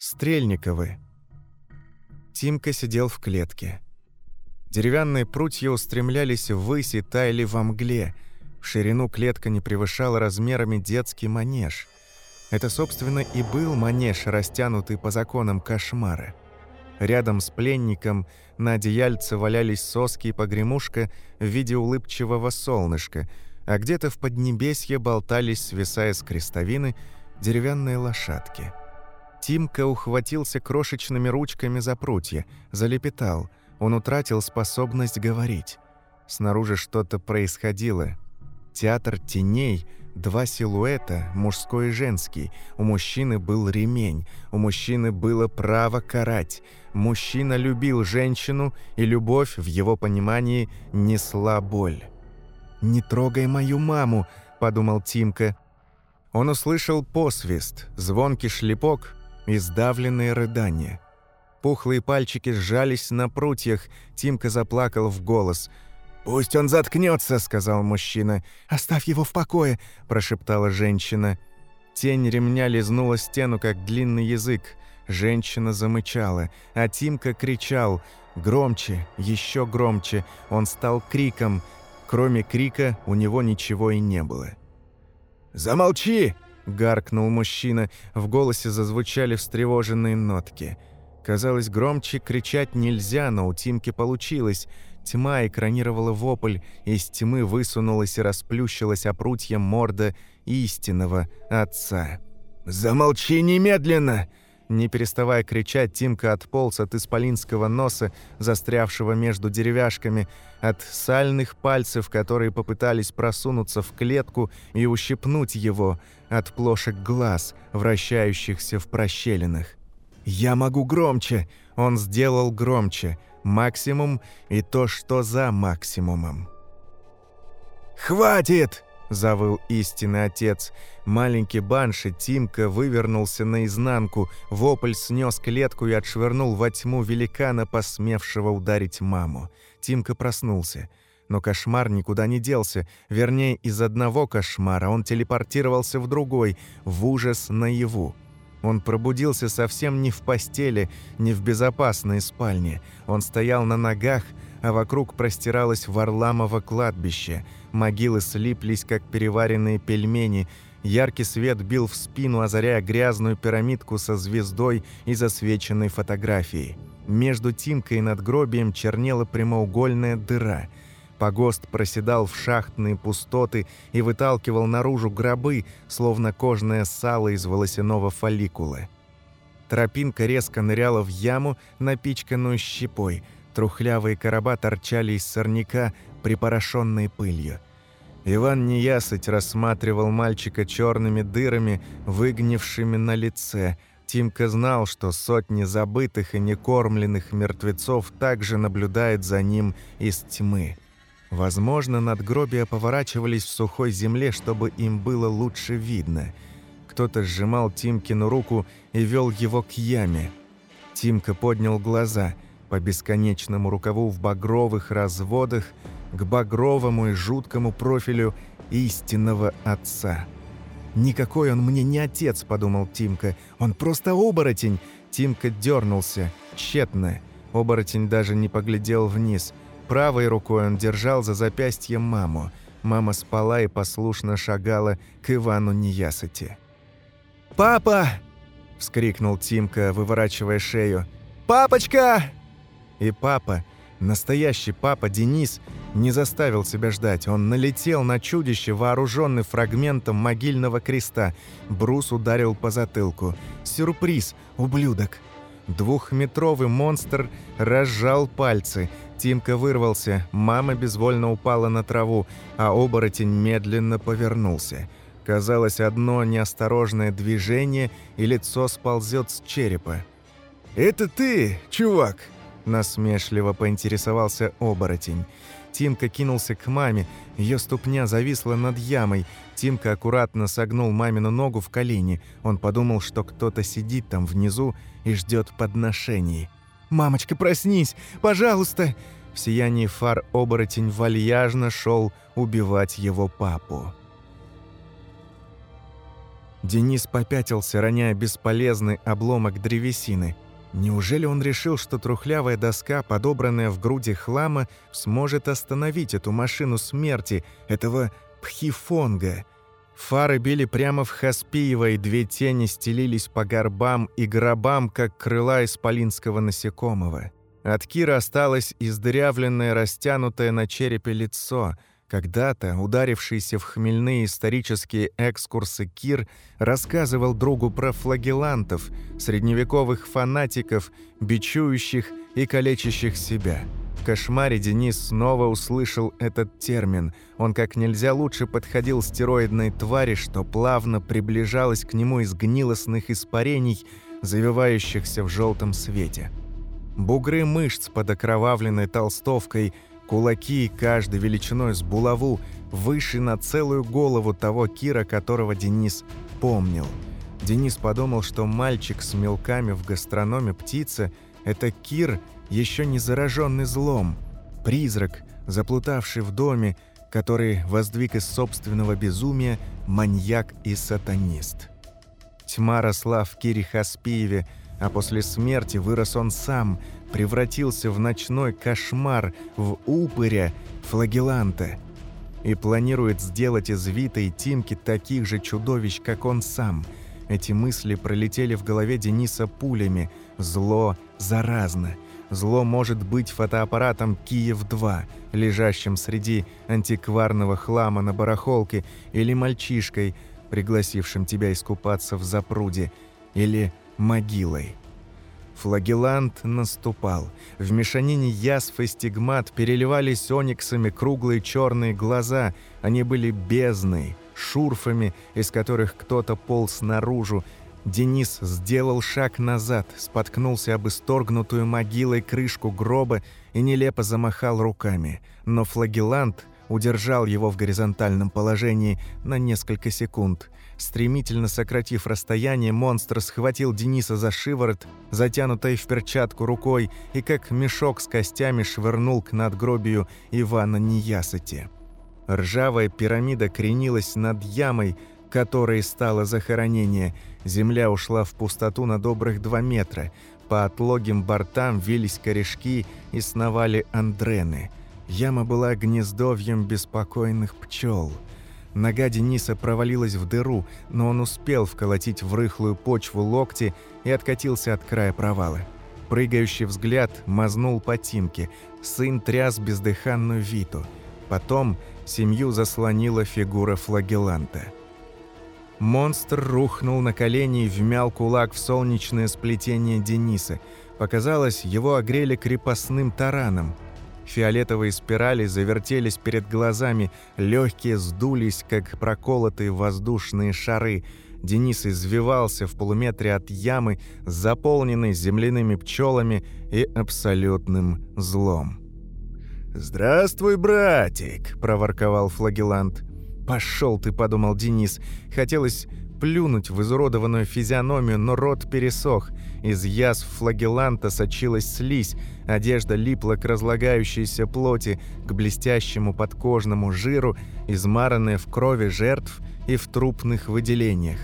Стрельниковы. Тимка сидел в клетке. Деревянные прутья устремлялись ввысь и таяли во мгле. В ширину клетка не превышала размерами детский манеж. Это, собственно, и был манеж, растянутый по законам кошмара. Рядом с пленником на одеяльце валялись соски и погремушка в виде улыбчивого солнышка, а где-то в поднебесье болтались, свисая с крестовины, деревянные лошадки. Тимка ухватился крошечными ручками за прутья, залепетал. Он утратил способность говорить. Снаружи что-то происходило. Театр теней, два силуэта, мужской и женский. У мужчины был ремень, у мужчины было право карать. Мужчина любил женщину, и любовь, в его понимании, несла боль. «Не трогай мою маму», — подумал Тимка. Он услышал посвист, звонкий шлепок, и сдавленные рыдания. Пухлые пальчики сжались на прутьях, Тимка заплакал в голос. «Пусть он заткнется, сказал мужчина. «Оставь его в покое», – прошептала женщина. Тень ремня лизнула стену, как длинный язык. Женщина замычала, а Тимка кричал. Громче, еще громче. Он стал криком. Кроме крика у него ничего и не было. «Замолчи!» Гаркнул мужчина, в голосе зазвучали встревоженные нотки. Казалось, громче кричать нельзя, но у Тимки получилось. Тьма экранировала вопль, из тьмы высунулась и расплющилась опрутья морда истинного отца. «Замолчи немедленно!» Не переставая кричать, Тимка отполз от исполинского носа, застрявшего между деревяшками, от сальных пальцев, которые попытались просунуться в клетку и ущипнуть его, от плошек глаз, вращающихся в прощелинах. «Я могу громче!» Он сделал громче. Максимум и то, что за максимумом. «Хватит!» – завыл истинный отец. Маленький банши Тимка вывернулся наизнанку, вопль снес клетку и отшвырнул во тьму великана, посмевшего ударить маму. Тимка проснулся. Но кошмар никуда не делся. Вернее, из одного кошмара он телепортировался в другой, в ужас наяву. Он пробудился совсем не в постели, не в безопасной спальне. Он стоял на ногах, а вокруг простиралось Варламово кладбище. Могилы слиплись, как переваренные пельмени. Яркий свет бил в спину, озаряя грязную пирамидку со звездой и засвеченной фотографией. Между Тимкой и надгробием чернела прямоугольная дыра. Погост проседал в шахтные пустоты и выталкивал наружу гробы, словно кожное сало из волосяного фолликула. Тропинка резко ныряла в яму, напичканную щепой. Трухлявые короба торчали из сорняка, припорошенные пылью. Иван неясыть рассматривал мальчика черными дырами, выгнившими на лице – Тимка знал, что сотни забытых и некормленных мертвецов также наблюдают за ним из тьмы. Возможно, надгробия поворачивались в сухой земле, чтобы им было лучше видно. Кто-то сжимал Тимкину руку и вел его к яме. Тимка поднял глаза по бесконечному рукаву в багровых разводах к багровому и жуткому профилю истинного отца – «Никакой он мне не отец», — подумал Тимка. «Он просто оборотень». Тимка дернулся. Тщетно. Оборотень даже не поглядел вниз. Правой рукой он держал за запястье маму. Мама спала и послушно шагала к Ивану Неясыте. «Папа!» — вскрикнул Тимка, выворачивая шею. «Папочка!» И папа, настоящий папа Денис, не заставил себя ждать. Он налетел на чудище, вооруженный фрагментом могильного креста. Брус ударил по затылку. «Сюрприз, ублюдок!» Двухметровый монстр разжал пальцы. Тимка вырвался, мама безвольно упала на траву, а оборотень медленно повернулся. Казалось, одно неосторожное движение, и лицо сползет с черепа. «Это ты, чувак?» – насмешливо поинтересовался оборотень. Тимка кинулся к маме, ее ступня зависла над ямой. Тимка аккуратно согнул мамину ногу в колени. Он подумал, что кто-то сидит там внизу и ждет подношений. «Мамочка, проснись! Пожалуйста!» В сиянии фар оборотень вальяжно шел убивать его папу. Денис попятился, роняя бесполезный обломок древесины. Неужели он решил, что трухлявая доска, подобранная в груди хлама, сможет остановить эту машину смерти, этого пхифонга? Фары били прямо в Хаспиева, и две тени стелились по горбам и гробам, как крыла исполинского насекомого. От Кира осталось издырявленное, растянутое на черепе лицо – когда-то, ударившийся в хмельные исторические экскурсы Кир, рассказывал другу про флагелантов, средневековых фанатиков, бичующих и калечащих себя. В кошмаре Денис снова услышал этот термин. Он как нельзя лучше подходил стероидной твари, что плавно приближалась к нему из гнилостных испарений, завивающихся в желтом свете. Бугры мышц под окровавленной толстовкой – Кулаки, каждой величиной с булаву, выше на целую голову того Кира, которого Денис помнил. Денис подумал, что мальчик с мелками в гастрономе птица – это Кир, еще не зараженный злом, призрак, заплутавший в доме, который воздвиг из собственного безумия маньяк и сатанист. Тьма росла в Кире Хаспиеве, а после смерти вырос он сам – превратился в ночной кошмар, в упыря, флагеланта. И планирует сделать из Вита и Тимки таких же чудовищ, как он сам. Эти мысли пролетели в голове Дениса пулями. Зло заразно. Зло может быть фотоаппаратом «Киев-2», лежащим среди антикварного хлама на барахолке, или мальчишкой, пригласившим тебя искупаться в запруде, или могилой. Флагелант наступал. В мешанине язв и стигмат переливались ониксами круглые черные глаза. Они были бездной, шурфами, из которых кто-то полз наружу. Денис сделал шаг назад, споткнулся об исторгнутую могилой крышку гроба и нелепо замахал руками. Но флагелант удержал его в горизонтальном положении на несколько секунд – Стремительно сократив расстояние, монстр схватил Дениса за шиворот, затянутой в перчатку рукой, и как мешок с костями швырнул к надгробию Ивана Неясыти. Ржавая пирамида кренилась над ямой, которой стало захоронение. Земля ушла в пустоту на добрых два метра. По отлогим бортам вились корешки и сновали андрены. Яма была гнездовьем беспокойных пчел – Нога Дениса провалилась в дыру, но он успел вколотить в рыхлую почву локти и откатился от края провала. Прыгающий взгляд мазнул по Тимке. Сын тряс бездыханную Виту. Потом семью заслонила фигура флагеланта. Монстр рухнул на колени и вмял кулак в солнечное сплетение Дениса. Показалось, его огрели крепостным тараном – Фиолетовые спирали завертелись перед глазами, легкие сдулись, как проколотые воздушные шары. Денис извивался в полуметре от ямы, заполненной земляными пчелами и абсолютным злом. «Здравствуй, братик!» – проворковал флагелант. «Пошел ты!» – подумал Денис. Хотелось плюнуть в изуродованную физиономию, но рот пересох. Из язв флагеланта сочилась слизь, одежда липла к разлагающейся плоти, к блестящему подкожному жиру, измаранная в крови жертв и в трупных выделениях.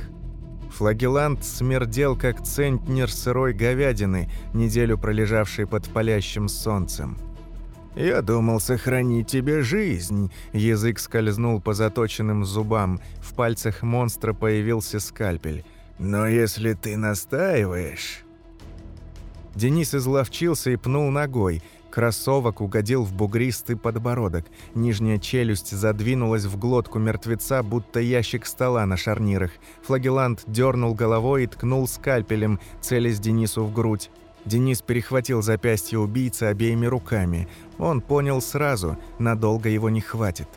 Флагелант смердел, как центнер сырой говядины, неделю пролежавшей под палящим солнцем. «Я думал сохранить тебе жизнь», — язык скользнул по заточенным зубам, в пальцах монстра появился скальпель. «Но если ты настаиваешь...» Денис изловчился и пнул ногой. Кроссовок угодил в бугристый подбородок. Нижняя челюсть задвинулась в глотку мертвеца, будто ящик стола на шарнирах. Флагелант дернул головой и ткнул скальпелем, целясь Денису в грудь. Денис перехватил запястье убийцы обеими руками. Он понял сразу, надолго его не хватит.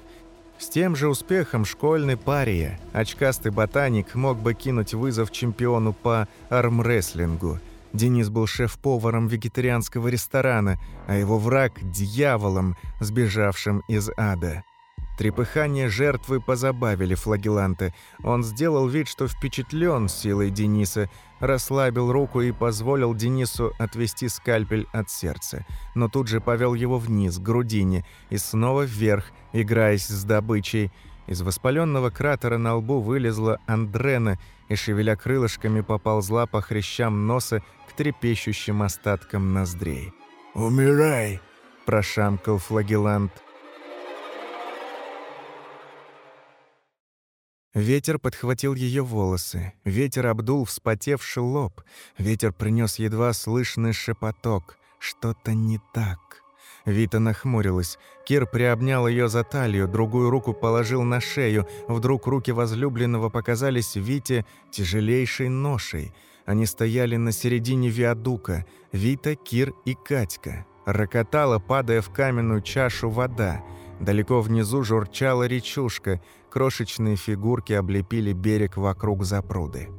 С тем же успехом школьный пария, очкастый ботаник, мог бы кинуть вызов чемпиону по армрестлингу. Денис был шеф-поваром вегетарианского ресторана, а его враг – дьяволом, сбежавшим из ада. Трепыхания жертвы позабавили флагеланта. Он сделал вид, что впечатлен силой Дениса, расслабил руку и позволил Денису отвести скальпель от сердца. Но тут же повел его вниз, к грудине, и снова вверх, играясь с добычей. Из воспаленного кратера на лбу вылезла Андрена и, шевеля крылышками, поползла по хрящам носа к трепещущим остаткам ноздрей. «Умирай!» – прошамкал флагелант. Ветер подхватил ее волосы, ветер обдул вспотевший лоб, ветер принес едва слышный шепоток. Что-то не так. Вита нахмурилась. Кир приобнял ее за талию, другую руку положил на шею. Вдруг руки возлюбленного показались Вите тяжелейшей ношей. Они стояли на середине виадука. Вита, Кир и Катька. Рокотала, падая в каменную чашу вода. Далеко внизу журчала речушка, крошечные фигурки облепили берег вокруг запруды.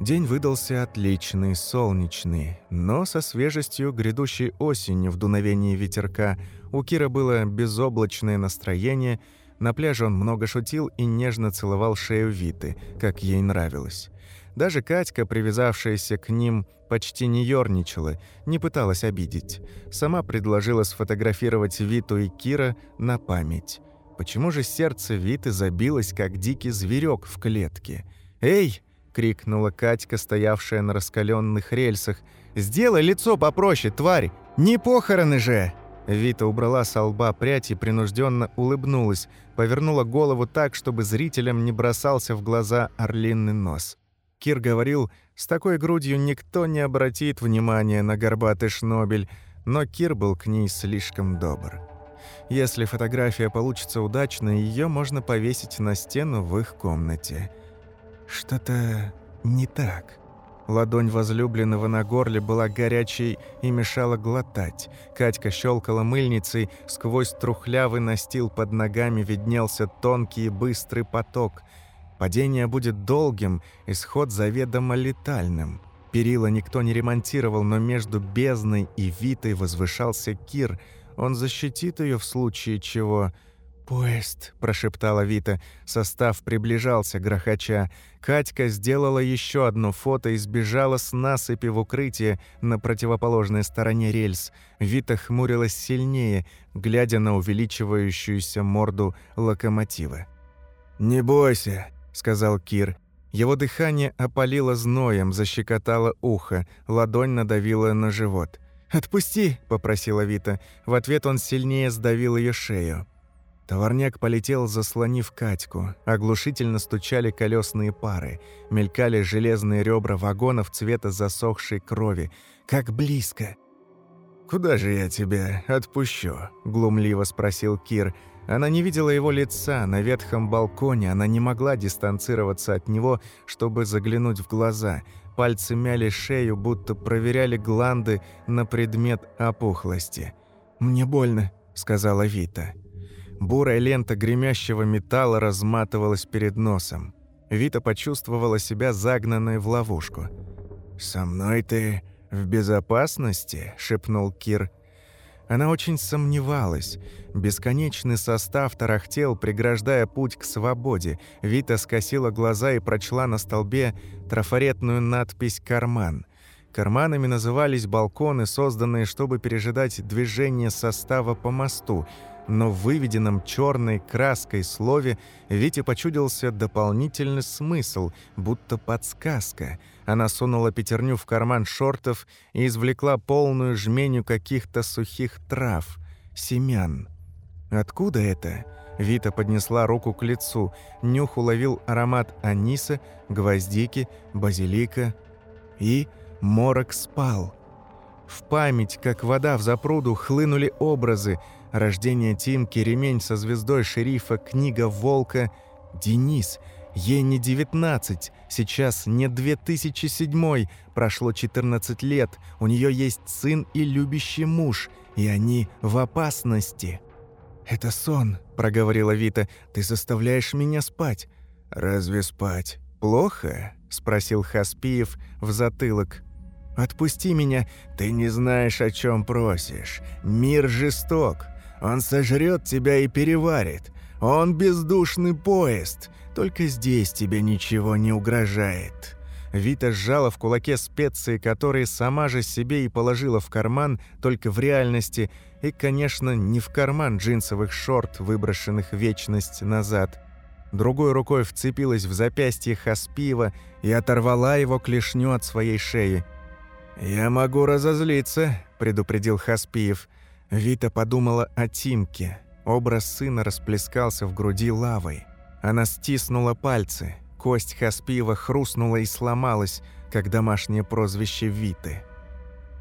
День выдался отличный, солнечный, но со свежестью грядущей осени в дуновении ветерка. У Кира было безоблачное настроение, на пляже он много шутил и нежно целовал шею Виты, как ей нравилось. Даже Катька, привязавшаяся к ним, почти не ёрничала, не пыталась обидеть. Сама предложила сфотографировать Виту и Кира на память. Почему же сердце Виты забилось, как дикий зверек в клетке? «Эй!» — крикнула Катька, стоявшая на раскаленных рельсах. «Сделай лицо попроще, тварь! Не похороны же!» Вита убрала с лба прядь и принужденно улыбнулась, повернула голову так, чтобы зрителям не бросался в глаза орлиный нос. Кир говорил, с такой грудью никто не обратит внимания на горбатый шнобель, но Кир был к ней слишком добр. Если фотография получится удачной, ее можно повесить на стену в их комнате. Что-то не так. Ладонь возлюбленного на горле была горячей и мешала глотать. Катька щелкала мыльницей, сквозь трухлявый настил под ногами виднелся тонкий и быстрый поток – Падение будет долгим, исход заведомо летальным. Перила никто не ремонтировал, но между бездной и Витой возвышался Кир. Он защитит ее в случае чего. «Поезд», – прошептала Вита. Состав приближался, грохоча. Катька сделала еще одно фото и сбежала с насыпи в укрытие на противоположной стороне рельс. Вита хмурилась сильнее, глядя на увеличивающуюся морду локомотива. «Не бойся», — сказал Кир. Его дыхание опалило зноем, защекотало ухо, ладонь надавила на живот. «Отпусти!» – попросила Вита. В ответ он сильнее сдавил ее шею. Товарняк полетел, заслонив Катьку. Оглушительно стучали колесные пары. Мелькали железные ребра вагонов цвета засохшей крови. Как близко! «Куда же я тебя отпущу?» – глумливо спросил Кир – она не видела его лица на ветхом балконе, она не могла дистанцироваться от него, чтобы заглянуть в глаза. Пальцы мяли шею, будто проверяли гланды на предмет опухлости. «Мне больно», — сказала Вита. Бурая лента гремящего металла разматывалась перед носом. Вита почувствовала себя загнанной в ловушку. «Со мной ты в безопасности?» — шепнул Кир. Она очень сомневалась. Бесконечный состав тарахтел, преграждая путь к свободе. Вита скосила глаза и прочла на столбе трафаретную надпись «Карман». Карманами назывались балконы, созданные, чтобы пережидать движение состава по мосту – но в выведенном черной краской слове Вите почудился дополнительный смысл, будто подсказка. Она сунула пятерню в карман шортов и извлекла полную жменю каких-то сухих трав, семян. Откуда это? Вита поднесла руку к лицу. Нюх уловил аромат аниса, гвоздики, базилика. И морок спал. В память, как вода в запруду, хлынули образы – Рождение Тимки, ремень со звездой шерифа, книга Волка, Денис. Ей не 19, сейчас не 2007, прошло 14 лет, у нее есть сын и любящий муж, и они в опасности. «Это сон», — проговорила Вита, — «ты заставляешь меня спать». «Разве спать плохо?» — спросил Хаспиев в затылок. «Отпусти меня, ты не знаешь, о чем просишь. Мир жесток, он сожрет тебя и переварит. Он бездушный поезд. Только здесь тебе ничего не угрожает». Вита сжала в кулаке специи, которые сама же себе и положила в карман, только в реальности, и, конечно, не в карман джинсовых шорт, выброшенных вечность назад. другой рукой вцепилась в запястье Хаспиева и оторвала его клешню от своей шеи. «Я могу разозлиться», — предупредил Хаспиев. Вита подумала о Тимке. Образ сына расплескался в груди лавой. Она стиснула пальцы. Кость Хаспиева хрустнула и сломалась, как домашнее прозвище Виты.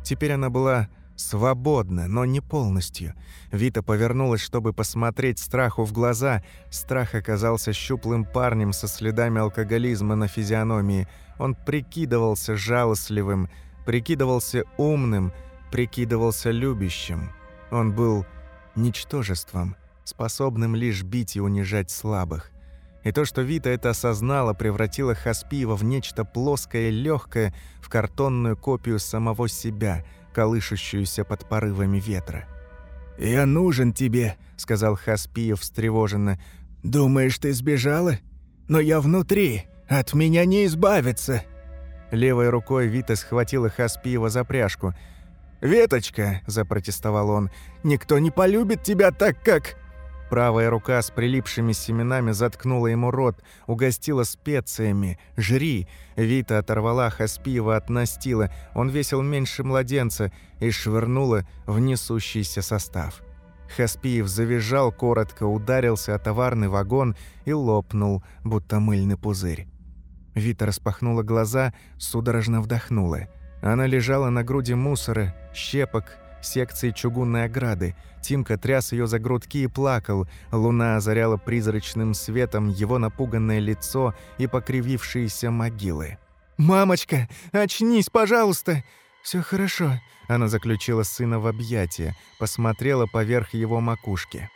Теперь она была свободна, но не полностью. Вита повернулась, чтобы посмотреть страху в глаза. Страх оказался щуплым парнем со следами алкоголизма на физиономии. Он прикидывался жалостливым, прикидывался умным, прикидывался любящим. Он был ничтожеством, способным лишь бить и унижать слабых. И то, что Вита это осознала, превратило Хаспиева в нечто плоское и легкое, в картонную копию самого себя, колышущуюся под порывами ветра. «Я нужен тебе», — сказал Хаспиев встревоженно. «Думаешь, ты сбежала? Но я внутри, от меня не избавиться». Левой рукой Вита схватила Хаспиева за пряжку. «Веточка», — запротестовал он, — «никто не полюбит тебя так, как...» Правая рука с прилипшими семенами заткнула ему рот, угостила специями. «Жри!» Вита оторвала Хаспиева от настила, он весил меньше младенца, и швырнула в несущийся состав. Хаспиев завизжал коротко, ударился о товарный вагон и лопнул, будто мыльный пузырь. Вита распахнула глаза, судорожно вдохнула. Она лежала на груди мусора, щепок, секции чугунной ограды. Тимка тряс ее за грудки и плакал. Луна озаряла призрачным светом его напуганное лицо и покривившиеся могилы. «Мамочка, очнись, пожалуйста!» Все хорошо», — она заключила сына в объятия, посмотрела поверх его макушки.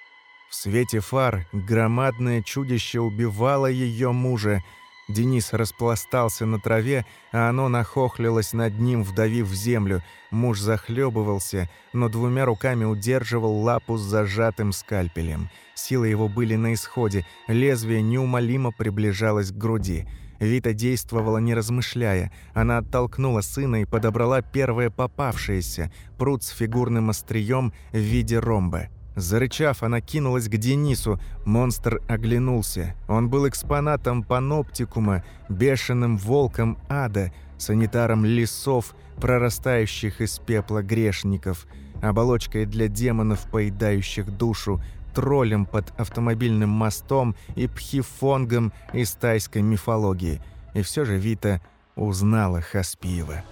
В свете фар громадное чудище убивало ее мужа, Денис распластался на траве, а оно нахохлилось над ним, вдавив в землю. Муж захлебывался, но двумя руками удерживал лапу с зажатым скальпелем. Силы его были на исходе, лезвие неумолимо приближалось к груди. Вита действовала не размышляя. Она оттолкнула сына и подобрала первое попавшееся – пруд с фигурным острием в виде ромба. Зарычав, она кинулась к Денису. Монстр оглянулся. Он был экспонатом паноптикума, бешеным волком ада, санитаром лесов, прорастающих из пепла грешников, оболочкой для демонов, поедающих душу, троллем под автомобильным мостом и пхифонгом из тайской мифологии. И все же Вита узнала Хаспиева.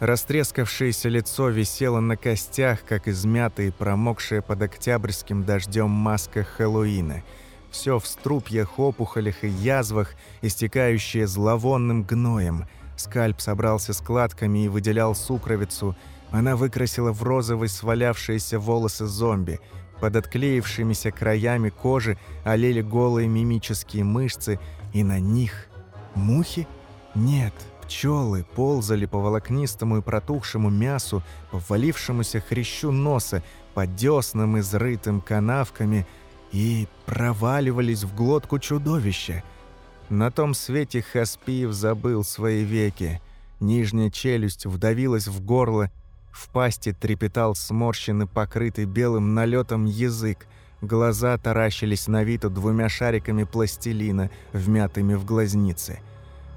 Растрескавшееся лицо висело на костях, как измятая и промокшая под октябрьским дождем маска Хэллоуина. Все в струпьях, опухолях и язвах, истекающее зловонным гноем. Скальп собрался складками и выделял сукровицу. Она выкрасила в розовый свалявшиеся волосы зомби. Под отклеившимися краями кожи олели голые мимические мышцы, и на них... Мухи? Нет, Пчелы ползали по волокнистому и протухшему мясу, по ввалившемуся хрящу носа, по деснам, изрытым канавками, и проваливались в глотку чудовища. На том свете Хаспиев забыл свои веки. Нижняя челюсть вдавилась в горло, в пасти трепетал сморщенный, покрытый белым налетом язык, глаза таращились на Виту двумя шариками пластилина, вмятыми в глазницы –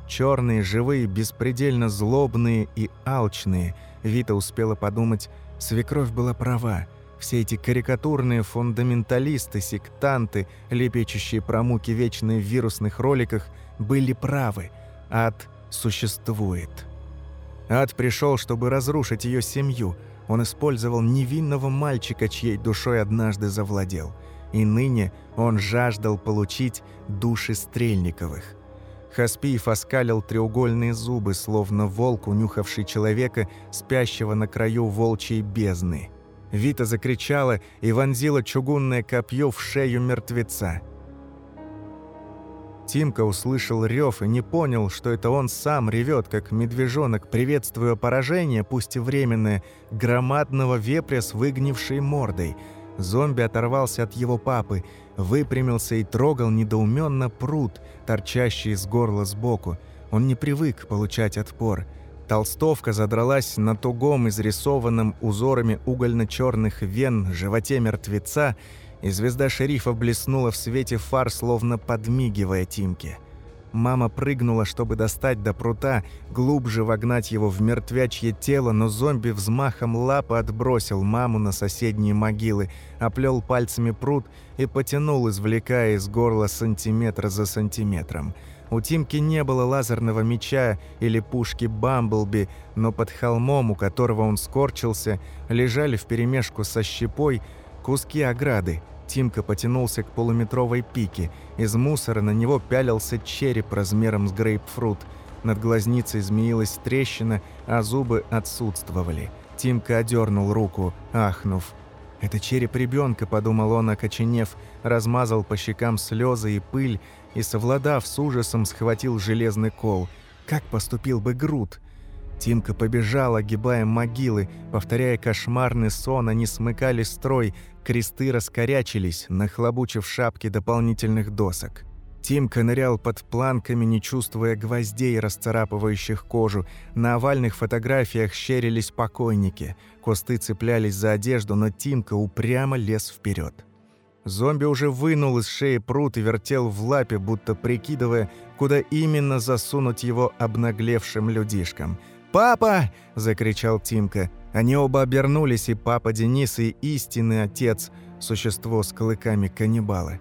Черные, живые, беспредельно злобные и алчные. Вита успела подумать, свекровь была права. Все эти карикатурные фундаменталисты, сектанты, лепечущие про муки вечные в вирусных роликах, были правы. Ад существует. Ад пришел, чтобы разрушить ее семью. Он использовал невинного мальчика, чьей душой однажды завладел. И ныне он жаждал получить души Стрельниковых. Хаспиев оскалил треугольные зубы, словно волк, унюхавший человека, спящего на краю волчьей бездны. Вита закричала и вонзила чугунное копье в шею мертвеца. Тимка услышал рев и не понял, что это он сам ревет, как медвежонок, приветствуя поражение, пусть и временное, громадного вепря с выгнившей мордой. Зомби оторвался от его папы – выпрямился и трогал недоуменно пруд, торчащий из горла сбоку. Он не привык получать отпор. Толстовка задралась на тугом изрисованном узорами угольно-черных вен животе мертвеца, и звезда шерифа блеснула в свете фар, словно подмигивая Тимке. Мама прыгнула, чтобы достать до прута, глубже вогнать его в мертвячье тело, но зомби взмахом лапы отбросил маму на соседние могилы, оплел пальцами прут и потянул, извлекая из горла сантиметр за сантиметром. У Тимки не было лазерного меча или пушки Бамблби, но под холмом, у которого он скорчился, лежали вперемешку со щепой куски ограды, Тимка потянулся к полуметровой пике. Из мусора на него пялился череп размером с грейпфрут. Над глазницей змеилась трещина, а зубы отсутствовали. Тимка одернул руку, ахнув. «Это череп ребенка, подумал он, окоченев, размазал по щекам слезы и пыль и, совладав с ужасом, схватил железный кол. Как поступил бы Грут? Тимка побежал, огибая могилы, повторяя кошмарный сон, они смыкали строй, кресты раскорячились, нахлобучив шапки дополнительных досок. Тимка нырял под планками, не чувствуя гвоздей, расцарапывающих кожу. На овальных фотографиях щерились покойники. Кусты цеплялись за одежду, но Тимка упрямо лез вперед. Зомби уже вынул из шеи прут и вертел в лапе, будто прикидывая, куда именно засунуть его обнаглевшим людишкам – «Папа!» – закричал Тимка. Они оба обернулись, и папа Денис, и истинный отец, существо с клыками каннибала.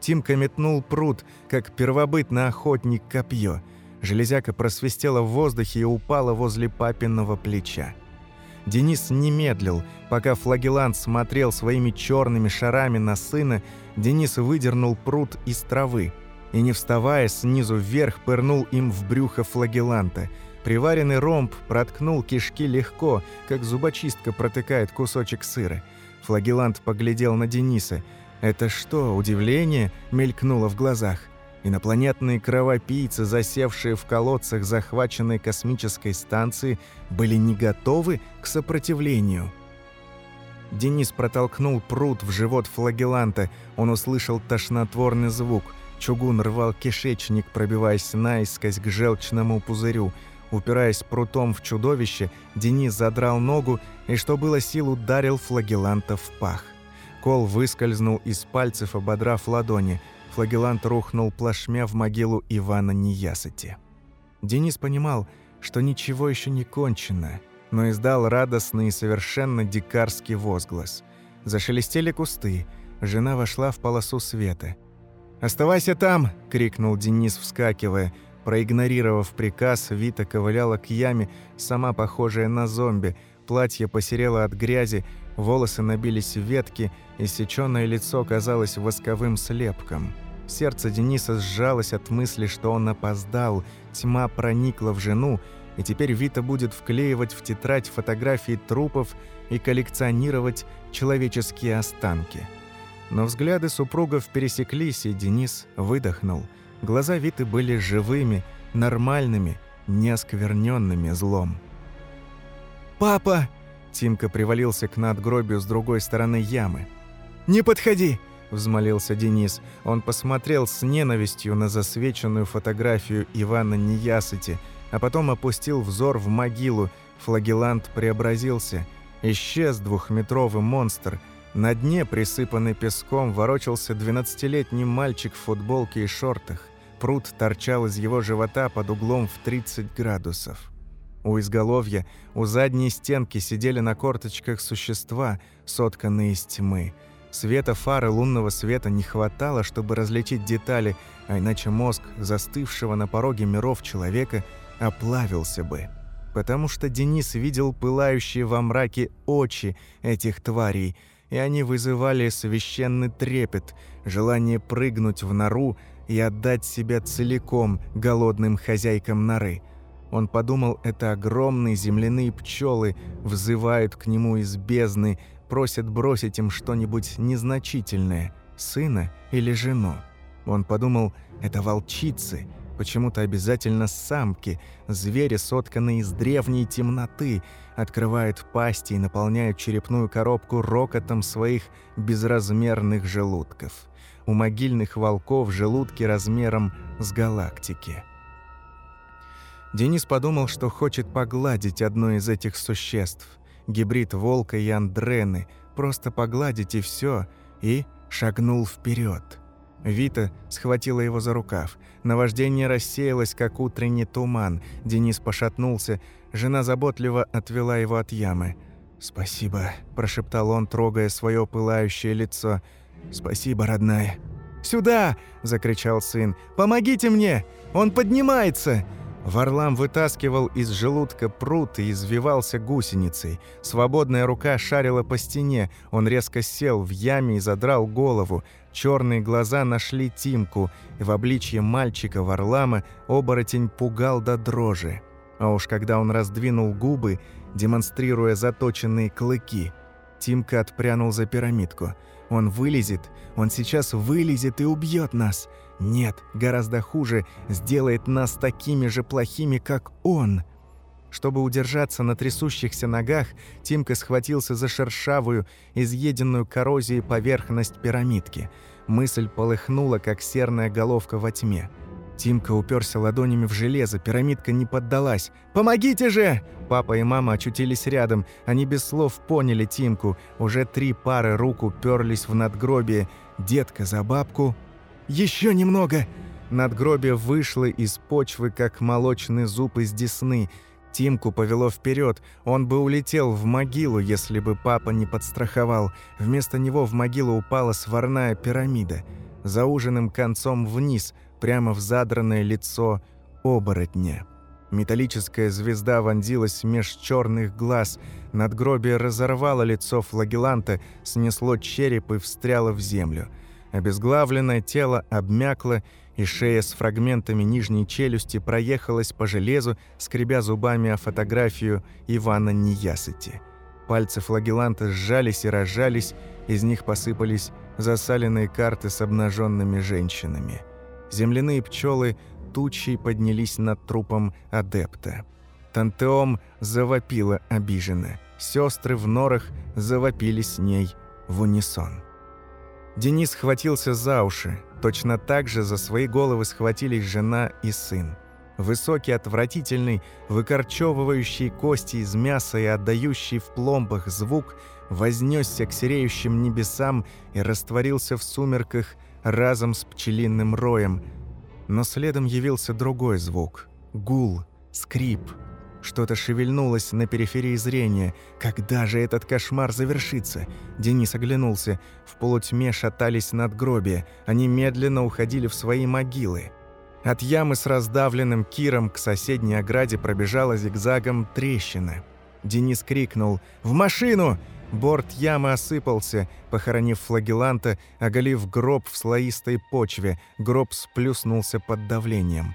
Тимка метнул пруд, как первобытный охотник копье. Железяка просвистела в воздухе и упала возле папиного плеча. Денис не медлил. Пока флагелант смотрел своими черными шарами на сына, Денис выдернул пруд из травы и, не вставая, снизу вверх пырнул им в брюхо флагеланта – Приваренный ромб проткнул кишки легко, как зубочистка протыкает кусочек сыра. Флагелант поглядел на Дениса. «Это что, удивление?» мелькнуло в глазах. Инопланетные кровопийцы, засевшие в колодцах захваченной космической станции, были не готовы к сопротивлению. Денис протолкнул пруд в живот флагеланта. Он услышал тошнотворный звук. Чугун рвал кишечник, пробиваясь наискось к желчному пузырю – Упираясь прутом в чудовище, Денис задрал ногу и, что было сил, ударил флагеланта в пах. Кол выскользнул из пальцев, ободрав ладони. Флагелант рухнул плашмя в могилу Ивана Неясыти. Денис понимал, что ничего еще не кончено, но издал радостный и совершенно дикарский возглас. Зашелестели кусты. Жена вошла в полосу света. «Оставайся там!» — крикнул Денис, вскакивая. Проигнорировав приказ, Вита ковыляла к яме, сама похожая на зомби. Платье посерело от грязи, волосы набились в ветки, иссечённое лицо казалось восковым слепком. Сердце Дениса сжалось от мысли, что он опоздал, тьма проникла в жену, и теперь Вита будет вклеивать в тетрадь фотографии трупов и коллекционировать человеческие останки. Но взгляды супругов пересеклись, и Денис выдохнул – Глаза Виты были живыми, нормальными, неоскверненными злом. «Папа!» – Тимка привалился к надгробию с другой стороны ямы. «Не подходи!» – взмолился Денис. Он посмотрел с ненавистью на засвеченную фотографию Ивана Неясыти, а потом опустил взор в могилу. Флагелант преобразился. Исчез двухметровый монстр – на дне, присыпанный песком, ворочался двенадцатилетний мальчик в футболке и шортах. Пруд торчал из его живота под углом в 30 градусов. У изголовья, у задней стенки сидели на корточках существа, сотканные из тьмы. Света фары лунного света не хватало, чтобы различить детали, а иначе мозг застывшего на пороге миров человека оплавился бы. Потому что Денис видел пылающие во мраке очи этих тварей, и они вызывали священный трепет, желание прыгнуть в нору, и отдать себя целиком голодным хозяйкам норы. Он подумал, это огромные земляные пчелы взывают к нему из бездны, просят бросить им что-нибудь незначительное, сына или жену. Он подумал, это волчицы, почему-то обязательно самки, звери, сотканные из древней темноты, открывают пасти и наполняют черепную коробку рокотом своих безразмерных желудков у могильных волков желудки размером с галактики. Денис подумал, что хочет погладить одно из этих существ. Гибрид волка и андрены. Просто погладить и все. И шагнул вперед. Вита схватила его за рукав. Наваждение рассеялось, как утренний туман. Денис пошатнулся. Жена заботливо отвела его от ямы. «Спасибо», – прошептал он, трогая свое пылающее лицо. «Спасибо, родная». «Сюда!» – закричал сын. «Помогите мне! Он поднимается!» Варлам вытаскивал из желудка пруд и извивался гусеницей. Свободная рука шарила по стене. Он резко сел в яме и задрал голову. Черные глаза нашли Тимку, и в обличье мальчика Варлама оборотень пугал до дрожи. А уж когда он раздвинул губы, демонстрируя заточенные клыки, Тимка отпрянул за пирамидку. Он вылезет, он сейчас вылезет и убьет нас. Нет, гораздо хуже, сделает нас такими же плохими, как он. Чтобы удержаться на трясущихся ногах, Тимка схватился за шершавую, изъеденную коррозией поверхность пирамидки. Мысль полыхнула, как серная головка во тьме. Тимка уперся ладонями в железо, пирамидка не поддалась. «Помогите же!» Папа и мама очутились рядом. Они без слов поняли Тимку. Уже три пары рук уперлись в надгробие. Детка за бабку. «Еще немного!» Надгробие вышло из почвы, как молочный зуб из десны. Тимку повело вперед. Он бы улетел в могилу, если бы папа не подстраховал. Вместо него в могилу упала сварная пирамида. За ужиным концом вниз, прямо в задранное лицо оборотня. Металлическая звезда вонзилась меж черных глаз. Надгробие разорвало лицо флагеланта, снесло череп и встряло в землю. Обезглавленное тело обмякло, и шея с фрагментами нижней челюсти проехалась по железу, скребя зубами о фотографию Ивана Ниясыти. Пальцы флагеланта сжались и разжались, из них посыпались засаленные карты с обнаженными женщинами. Земляные пчелы тучей поднялись над трупом адепта. Тантеом завопила обиженно. Сестры в норах завопили с ней в унисон. Денис схватился за уши. Точно так же за свои головы схватились жена и сын. Высокий, отвратительный, выкорчевывающий кости из мяса и отдающий в пломбах звук вознесся к сереющим небесам и растворился в сумерках разом с пчелиным роем. Но следом явился другой звук — гул, скрип — что-то шевельнулось на периферии зрения. Когда же этот кошмар завершится? Денис оглянулся. В полутьме шатались надгробия. Они медленно уходили в свои могилы. От ямы с раздавленным киром к соседней ограде пробежала зигзагом трещина. Денис крикнул «В машину!» Борт ямы осыпался, похоронив флагеланта, оголив гроб в слоистой почве. Гроб сплюснулся под давлением.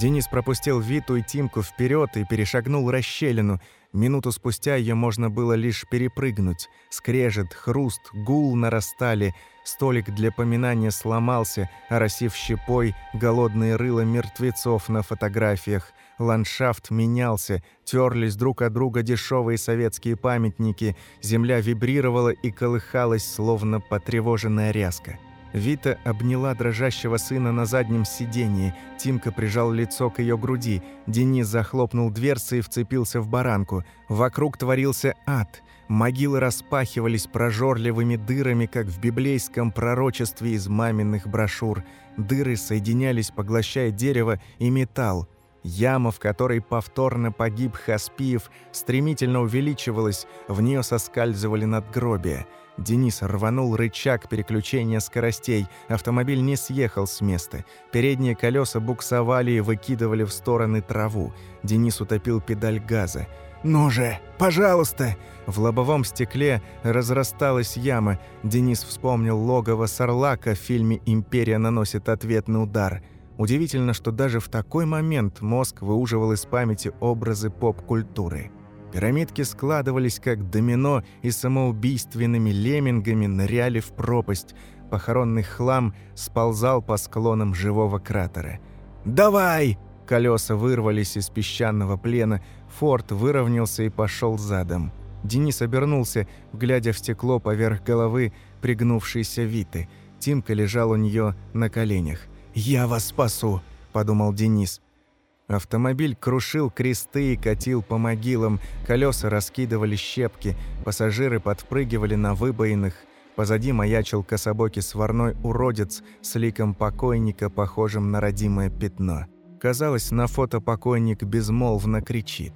Денис пропустил Виту и Тимку вперед и перешагнул расщелину. Минуту спустя ее можно было лишь перепрыгнуть. Скрежет, хруст, гул нарастали. Столик для поминания сломался, оросив щепой голодные рыла мертвецов на фотографиях. Ландшафт менялся, терлись друг от друга дешевые советские памятники. Земля вибрировала и колыхалась, словно потревоженная ряска. Вита обняла дрожащего сына на заднем сидении. Тимка прижал лицо к ее груди. Денис захлопнул дверцы и вцепился в баранку. Вокруг творился ад. Могилы распахивались прожорливыми дырами, как в библейском пророчестве из маминых брошюр. Дыры соединялись, поглощая дерево и металл. Яма, в которой повторно погиб Хаспиев, стремительно увеличивалась, в нее соскальзывали надгробия – Денис рванул рычаг переключения скоростей. Автомобиль не съехал с места. Передние колеса буксовали и выкидывали в стороны траву. Денис утопил педаль газа. «Ну же, пожалуйста!» В лобовом стекле разрасталась яма. Денис вспомнил логово Сарлака в фильме «Империя наносит ответный удар». Удивительно, что даже в такой момент мозг выуживал из памяти образы поп-культуры. Пирамидки складывались как домино и самоубийственными леммингами ныряли в пропасть. Похоронный хлам сползал по склонам живого кратера. «Давай!» Колеса вырвались из песчаного плена, Форд выровнялся и пошел задом. Денис обернулся, глядя в стекло поверх головы пригнувшейся Виты. Тимка лежал у нее на коленях. «Я вас спасу!» – подумал Денис. Автомобиль крушил кресты и катил по могилам, колеса раскидывали щепки, пассажиры подпрыгивали на выбоинах, Позади маячил кособокий сварной уродец с ликом покойника, похожим на родимое пятно. Казалось, на фото покойник безмолвно кричит.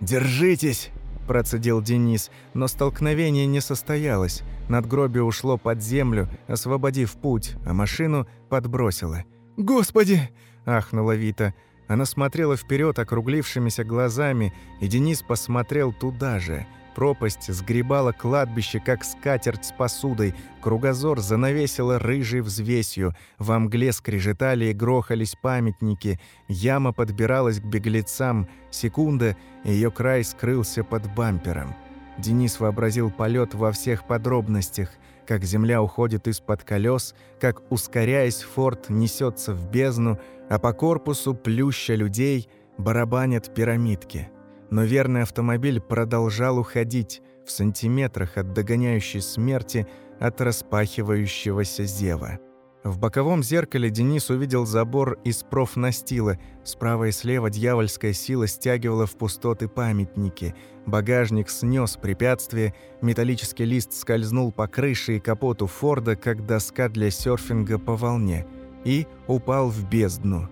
«Держитесь!» – процедил Денис, но столкновение не состоялось. Надгробие ушло под землю, освободив путь, а машину подбросило. «Господи!» – ахнула Вита. Она смотрела вперед округлившимися глазами, и Денис посмотрел туда же – Пропасть сгребала кладбище, как скатерть с посудой, кругозор занавесила рыжей взвесью, во мгле скрежетали и грохались памятники, яма подбиралась к беглецам, секунда, и ее край скрылся под бампером. Денис вообразил полет во всех подробностях, как земля уходит из-под колес, как, ускоряясь, форт несется в бездну, а по корпусу плюща людей барабанят пирамидки но верный автомобиль продолжал уходить в сантиметрах от догоняющей смерти от распахивающегося зева. В боковом зеркале Денис увидел забор из профнастила. Справа и слева дьявольская сила стягивала в пустоты памятники. Багажник снес препятствие, металлический лист скользнул по крыше и капоту Форда, как доска для серфинга по волне, и упал в бездну.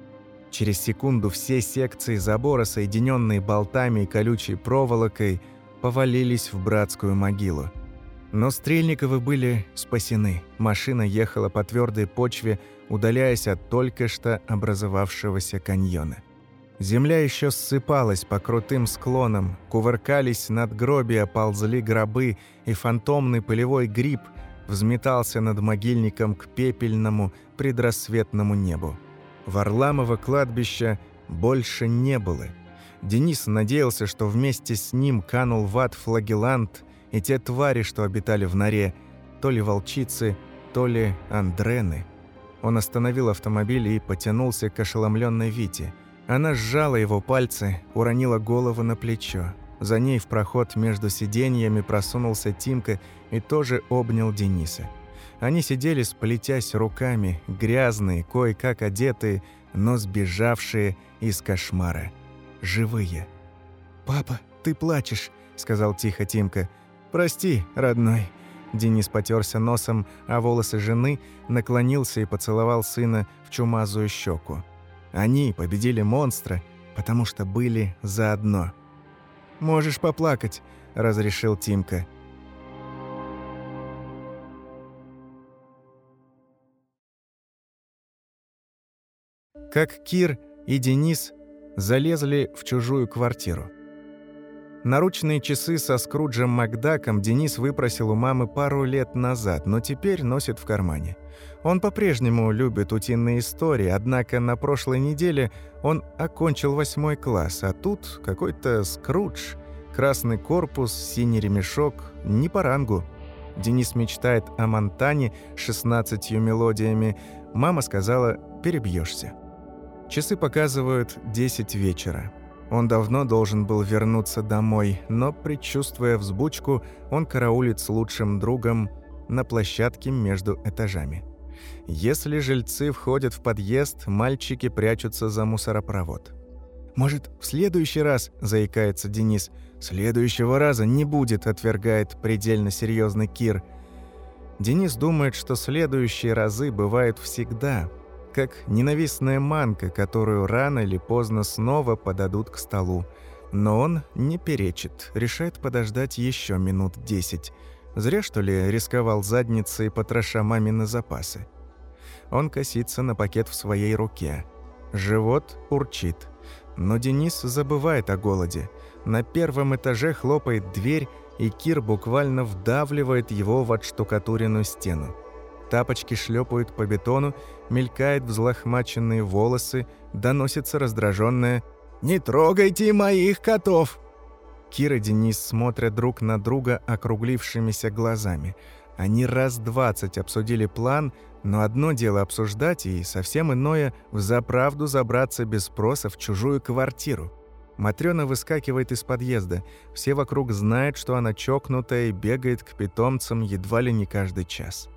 Через секунду все секции забора, соединенные болтами и колючей проволокой, повалились в братскую могилу. Но Стрельниковы были спасены. Машина ехала по твердой почве, удаляясь от только что образовавшегося каньона. Земля еще ссыпалась по крутым склонам, кувыркались над надгробия, ползли гробы, и фантомный полевой гриб взметался над могильником к пепельному предрассветному небу. Варламова кладбища больше не было. Денис надеялся, что вместе с ним канул в ад флагелант и те твари, что обитали в норе, то ли волчицы, то ли андрены. Он остановил автомобиль и потянулся к ошеломленной Вите. Она сжала его пальцы, уронила голову на плечо. За ней в проход между сиденьями просунулся Тимка и тоже обнял Дениса. Они сидели, сплетясь руками, грязные, кое-как одетые, но сбежавшие из кошмара. Живые. «Папа, ты плачешь», — сказал тихо Тимка. «Прости, родной». Денис потерся носом, а волосы жены наклонился и поцеловал сына в чумазую щеку. Они победили монстра, потому что были заодно. «Можешь поплакать», — разрешил Тимка. как Кир и Денис залезли в чужую квартиру. Наручные часы со Скруджем Макдаком Денис выпросил у мамы пару лет назад, но теперь носит в кармане. Он по-прежнему любит утиные истории, однако на прошлой неделе он окончил восьмой класс, а тут какой-то Скрудж, красный корпус, синий ремешок, не по рангу. Денис мечтает о Монтане с 16 мелодиями. Мама сказала «перебьешься». Часы показывают 10 вечера. Он давно должен был вернуться домой, но, предчувствуя взбучку, он караулит с лучшим другом на площадке между этажами. Если жильцы входят в подъезд, мальчики прячутся за мусоропровод. «Может, в следующий раз?» – заикается Денис. «Следующего раза не будет», – отвергает предельно серьезный Кир. Денис думает, что следующие разы бывают всегда – как ненавистная манка, которую рано или поздно снова подадут к столу. Но он не перечит, решает подождать еще минут десять. Зря, что ли, рисковал задницей, потроша мамины запасы. Он косится на пакет в своей руке. Живот урчит. Но Денис забывает о голоде. На первом этаже хлопает дверь, и Кир буквально вдавливает его в отштукатуренную стену. Тапочки шлепают по бетону, мелькают взлохмаченные волосы, доносится раздраженное «Не трогайте моих котов!» Кира и Денис смотрят друг на друга округлившимися глазами. Они раз двадцать обсудили план, но одно дело обсуждать, и совсем иное – взаправду забраться без спроса в чужую квартиру. Матрёна выскакивает из подъезда. Все вокруг знают, что она чокнутая и бегает к питомцам едва ли не каждый час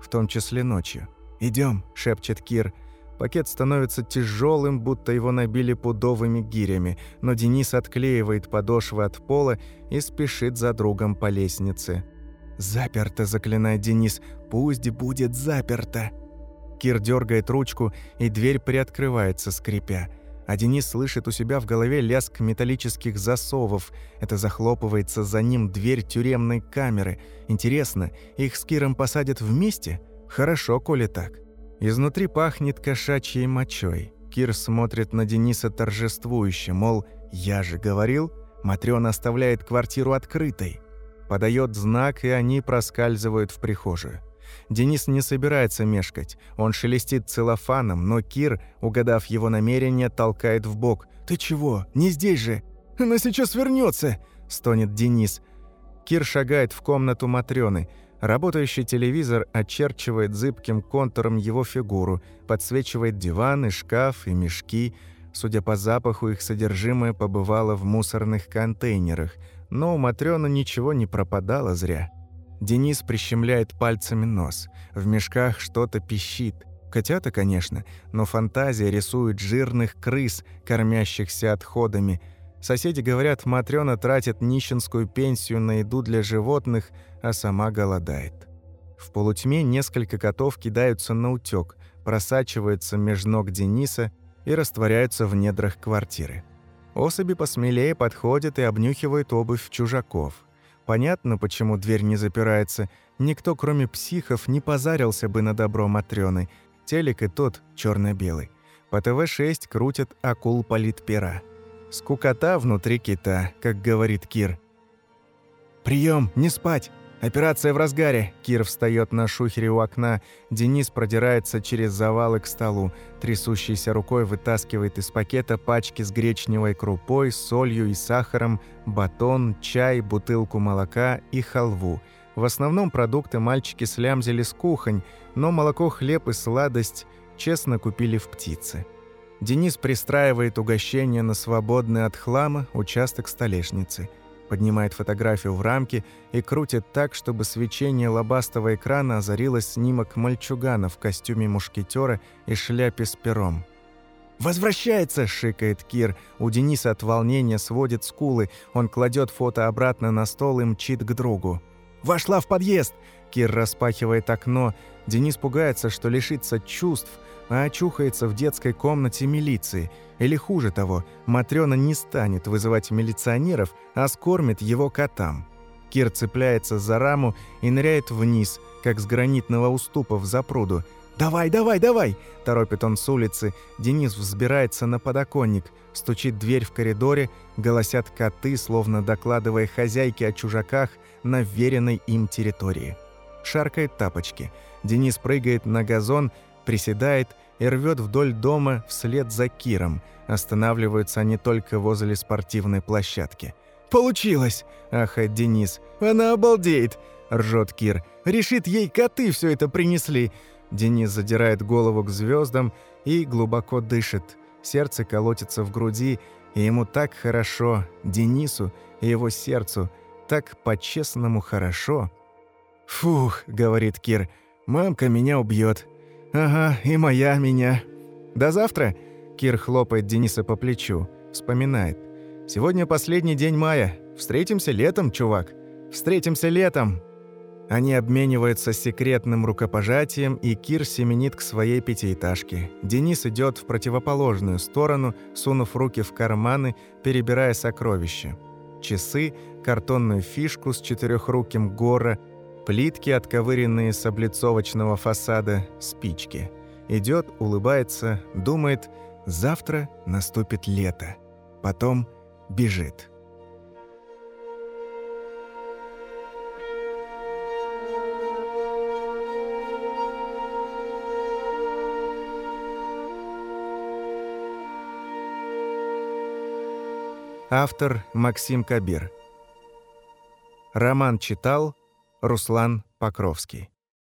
в том числе ночью. Идем, шепчет Кир. Пакет становится тяжелым, будто его набили пудовыми гирями, но Денис отклеивает подошвы от пола и спешит за другом по лестнице. «Заперто», — заклинает Денис. «Пусть будет заперто». Кир дергает ручку, и дверь приоткрывается, скрипя. А Денис слышит у себя в голове лязг металлических засовов. Это захлопывается за ним дверь тюремной камеры. Интересно, их с Киром посадят вместе? Хорошо, коли так. Изнутри пахнет кошачьей мочой. Кир смотрит на Дениса торжествующе, мол, «Я же говорил, Матрёна оставляет квартиру открытой». Подает знак, и они проскальзывают в прихожую. Денис не собирается мешкать. Он шелестит целлофаном, но Кир, угадав его намерение, толкает в бок. «Ты чего? Не здесь же! Она сейчас вернется! стонет Денис. Кир шагает в комнату Матрёны. Работающий телевизор очерчивает зыбким контуром его фигуру, подсвечивает диваны, шкаф и мешки. Судя по запаху, их содержимое побывало в мусорных контейнерах – но у Матрёны ничего не пропадало зря. Денис прищемляет пальцами нос. В мешках что-то пищит. Котята, конечно, но фантазия рисует жирных крыс, кормящихся отходами. Соседи говорят, Матрёна тратит нищенскую пенсию на еду для животных, а сама голодает. В полутьме несколько котов кидаются на утёк, просачиваются меж ног Дениса и растворяются в недрах квартиры. Особи посмелее подходят и обнюхивают обувь чужаков. Понятно, почему дверь не запирается. Никто, кроме психов, не позарился бы на добро Матрёны. Телек и тот черно белый По ТВ-6 крутят акул политпера. Скукота внутри кита, как говорит Кир. «Прием, не спать!» Операция в разгаре. Кир встает на шухере у окна. Денис продирается через завалы к столу. Трясущейся рукой вытаскивает из пакета пачки с гречневой крупой, солью и сахаром, батон, чай, бутылку молока и халву. В основном продукты мальчики слямзили с кухонь, но молоко, хлеб и сладость честно купили в птице. Денис пристраивает угощение на свободный от хлама участок столешницы – поднимает фотографию в рамке и крутит так, чтобы свечение лобастого экрана озарилось снимок мальчугана в костюме мушкетера и шляпе с пером. «Возвращается!» – шикает Кир. У Дениса от волнения сводит скулы. Он кладет фото обратно на стол и мчит к другу. «Вошла в подъезд!» Кир распахивает окно. Денис пугается, что лишится чувств – а очухается в детской комнате милиции. Или хуже того, Матрёна не станет вызывать милиционеров, а скормит его котам. Кир цепляется за раму и ныряет вниз, как с гранитного уступа в запруду. «Давай, давай, давай!» – торопит он с улицы. Денис взбирается на подоконник. Стучит дверь в коридоре, голосят коты, словно докладывая хозяйке о чужаках на веренной им территории. Шаркает тапочки. Денис прыгает на газон приседает и рвет вдоль дома вслед за Киром. Останавливаются они только возле спортивной площадки. «Получилось!» – ахает Денис. «Она обалдеет!» – ржет Кир. «Решит, ей коты все это принесли!» Денис задирает голову к звездам и глубоко дышит. Сердце колотится в груди, и ему так хорошо, Денису и его сердцу, так по-честному хорошо. «Фух», — говорит Кир, — «мамка меня убьет. «Ага, и моя меня. До завтра?» Кир хлопает Дениса по плечу. Вспоминает. «Сегодня последний день мая. Встретимся летом, чувак. Встретимся летом!» Они обмениваются секретным рукопожатием, и Кир семенит к своей пятиэтажке. Денис идет в противоположную сторону, сунув руки в карманы, перебирая сокровища. Часы, картонную фишку с четырехруким гора, Плитки, отковыренные с облицовочного фасада, спички. Идет, улыбается, думает, завтра наступит лето. Потом бежит. Автор Максим Кабир. Роман читал Руслан Покровский